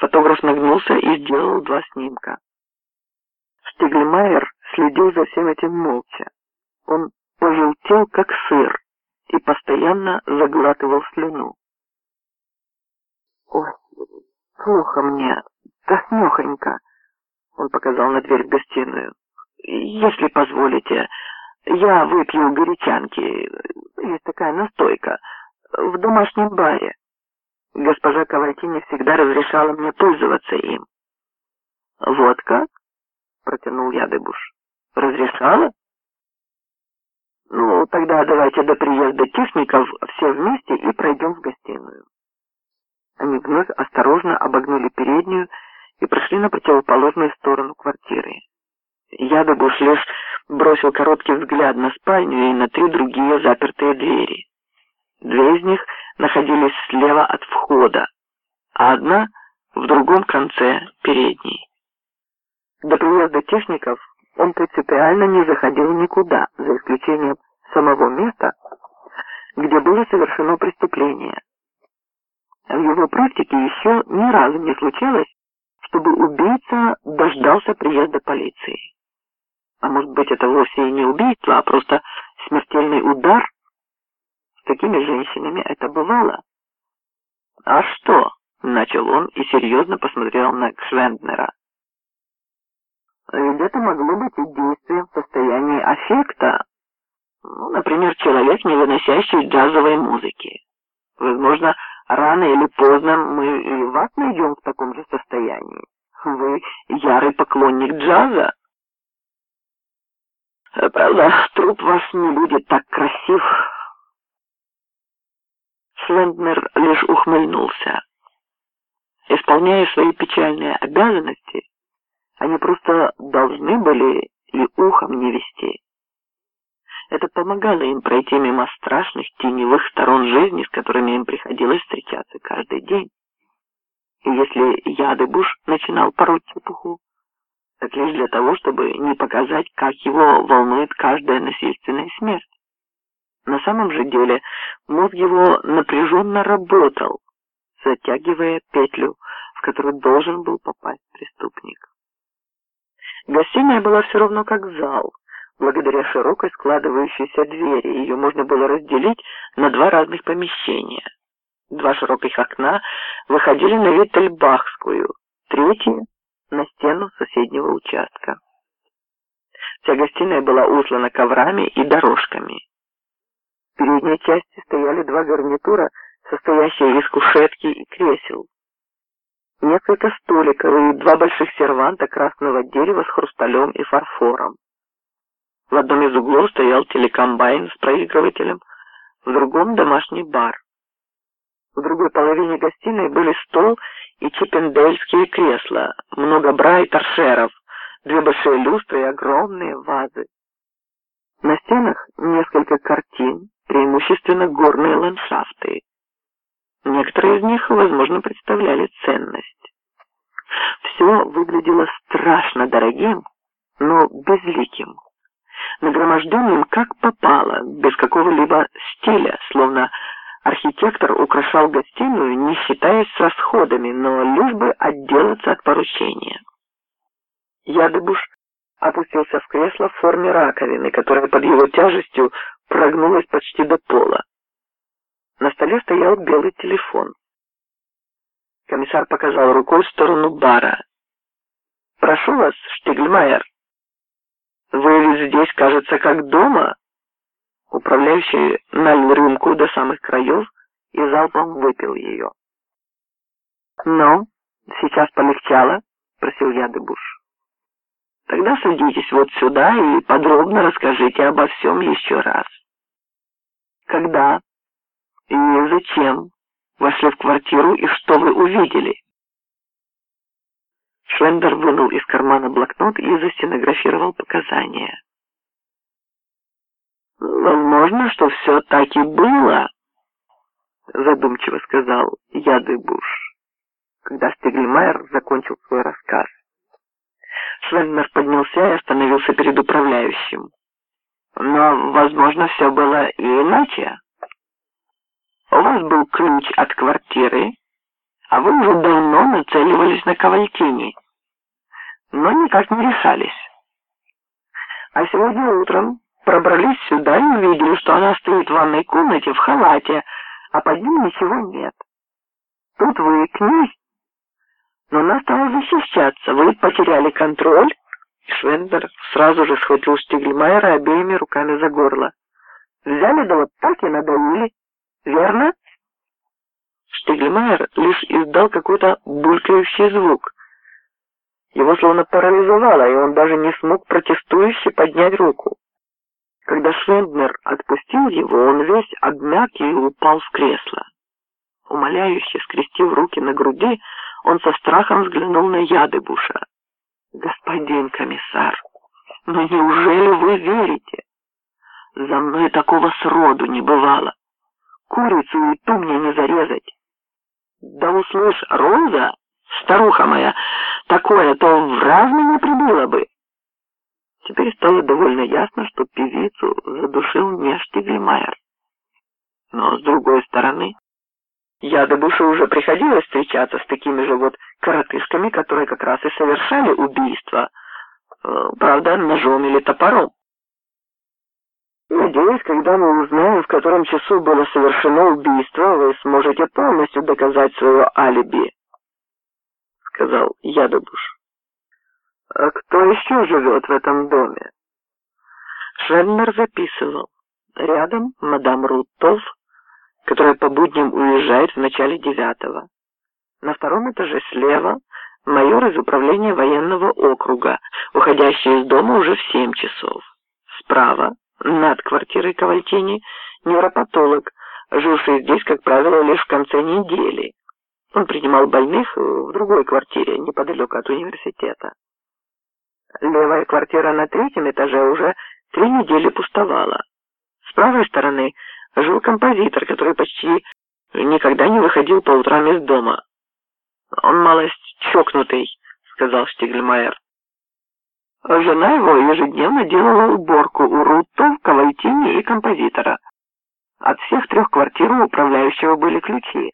Фотограф нагнулся и сделал два снимка. Штиглемайер следил за всем этим молча. Он пожелтел, как сыр, и постоянно заглатывал слюну. «Ой, плохо мне, тоснёхонько», — он показал на дверь в гостиную. «Если позволите, я выпью горячанки, есть такая настойка, в домашнем баре. Госпожа Кавальтини всегда разрешала мне пользоваться им». «Вот как?» — протянул я Дебуш. «Разрешала?» «Ну, тогда давайте до приезда техников все вместе и пройдем в гостиную». Они вновь осторожно обогнули переднюю и прошли на противоположную сторону квартиры. Ядобуш лишь бросил короткий взгляд на спальню и на три другие запертые двери. Две из них находились слева от входа, а одна в другом конце передней. До приезда техников он принципиально не заходил никуда, за исключением самого места, где было совершено преступление. В его практике еще ни разу не случалось, чтобы убийца дождался приезда полиции. А может быть, это вовсе и не убийство, а просто смертельный удар? Такими женщинами это бывало. «А что?» — начал он и серьезно посмотрел на Кшвенднера. Ведь это могло быть и действием в состоянии аффекта. Ну, например, человек, не выносящий джазовой музыки. Возможно, рано или поздно мы и вас найдем в таком же состоянии. Вы ярый поклонник джаза. Правда, труп вас не будет так красив. Швенднер лишь ухмыльнулся. Исполняя свои печальные обязанности, они просто должны были и ухом не вести. Это помогало им пройти мимо страшных теневых сторон жизни, с которыми им приходилось встречаться каждый день. И если Ядыбуш начинал пороть чепуху, так лишь для того, чтобы не показать, как его волнует каждая насильственная смерть. На самом же деле мозг его напряженно работал, затягивая петлю, в которую должен был попасть преступник. Гостиная была все равно как зал, Благодаря широкой складывающейся двери ее можно было разделить на два разных помещения. Два широких окна выходили на Виттельбахскую, третье — на стену соседнего участка. Вся гостиная была услана коврами и дорожками. Передней части стояли два гарнитура, состоящие из кушетки и кресел. Несколько столиков и два больших серванта красного дерева с хрусталем и фарфором. В одном из углов стоял телекомбайн с проигрывателем, в другом домашний бар. В другой половине гостиной были стол и чиппендельские кресла, много бра и торшеров, две большие люстры и огромные вазы. На стенах несколько картин, преимущественно горные ландшафты. Некоторые из них, возможно, представляли ценность. Все выглядело страшно дорогим, но безликим нагроможденным как попало, без какого-либо стиля, словно архитектор украшал гостиную, не считаясь с расходами, но лишь бы отделаться от поручения. Ядыбуш опустился в кресло в форме раковины, которая под его тяжестью прогнулась почти до пола. На столе стоял белый телефон. Комиссар показал рукой в сторону бара. «Прошу вас, Штигльмайер». Вы ведь здесь, кажется, как дома. Управляющий налил рюмку до самых краев и залпом выпил ее. «Ну, сейчас полегчало?» — просил я Дебуш. «Тогда садитесь вот сюда и подробно расскажите обо всем еще раз. Когда и зачем вошли в квартиру и что вы увидели?» Шлендер вынул из кармана блокнот и застенографировал показания. «Возможно, что все так и было», — задумчиво сказал Ядыбуш, когда Стеглимайер закончил свой рассказ. Шлендер поднялся и остановился перед управляющим. «Но, возможно, все было и иначе. У вас был ключ от квартиры, а вы уже давно нацеливались на Кавальтини, но никак не решались. А сегодня утром пробрались сюда и увидели, что она стоит в ванной комнате в халате, а под ним ничего нет. Тут вы к ней, но она стала защищаться, вы потеряли контроль. Швендер сразу же схватил Штигльмайера обеими руками за горло. Взяли да вот так и надавили, верно? Штигльмайер лишь издал какой-то булькающий звук. Его словно парализовало, и он даже не смог протестующе поднять руку. Когда Швенднер отпустил его, он весь обмяк и упал в кресло. Умоляюще скрестив руки на груди, он со страхом взглянул на Ядыбуша. «Господин комиссар, но неужели вы верите? За мной такого сроду не бывало. Курицу и ту мне не зарезать. Да услышь, Роза, старуха моя, такое-то в раз меня прибыло бы. Теперь стало довольно ясно, что певицу задушил не Штиглемайер. Но с другой стороны, я до Буша уже приходилось встречаться с такими же вот коротышками, которые как раз и совершали убийство, э, правда, ножом или топором. Надеюсь, когда мы узнаем, в котором часу было совершено убийство, вы сможете полностью доказать свое алиби, сказал Ядобуш. А кто еще живет в этом доме? Шеннер записывал. Рядом мадам Руттов, которая по будням уезжает в начале девятого. На втором этаже слева майор из управления военного округа, уходящий из дома уже в семь часов. Справа над квартирой Кавальтини невропатолог, живший здесь, как правило, лишь в конце недели. Он принимал больных в другой квартире, неподалеку от университета. Левая квартира на третьем этаже уже три недели пустовала. С правой стороны жил композитор, который почти никогда не выходил по утрам из дома. «Он малость чокнутый», — сказал Штигльмайер. Жена его ежедневно делала уборку у Руттов, Кавайтини и композитора. От всех трех квартир у управляющего были ключи.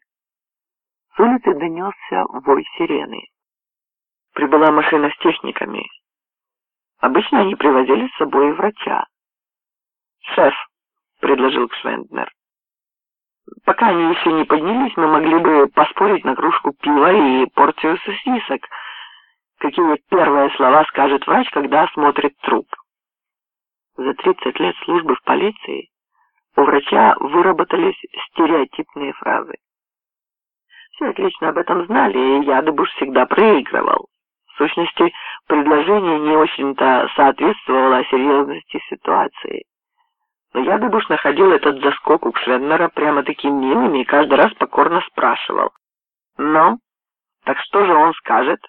С улицы донесся вой сирены. Прибыла машина с техниками. Обычно они привозили с собой врача. «Шеф», — предложил Кшвенднер, — «пока они еще не поднялись, мы могли бы поспорить на кружку пива и порцию сосисок, какие первые слова скажет врач, когда осмотрит труп. За 30 лет службы в полиции у врача выработались стереотипные фразы. Все отлично об этом знали, и Ядыбуш всегда проигрывал. В сущности, предложение не очень-то соответствовало серьезности ситуации. Но Ядыбуш находил этот заскок у Кшвеннера прямо-таки милым и каждый раз покорно спрашивал. «Ну, так что же он скажет?»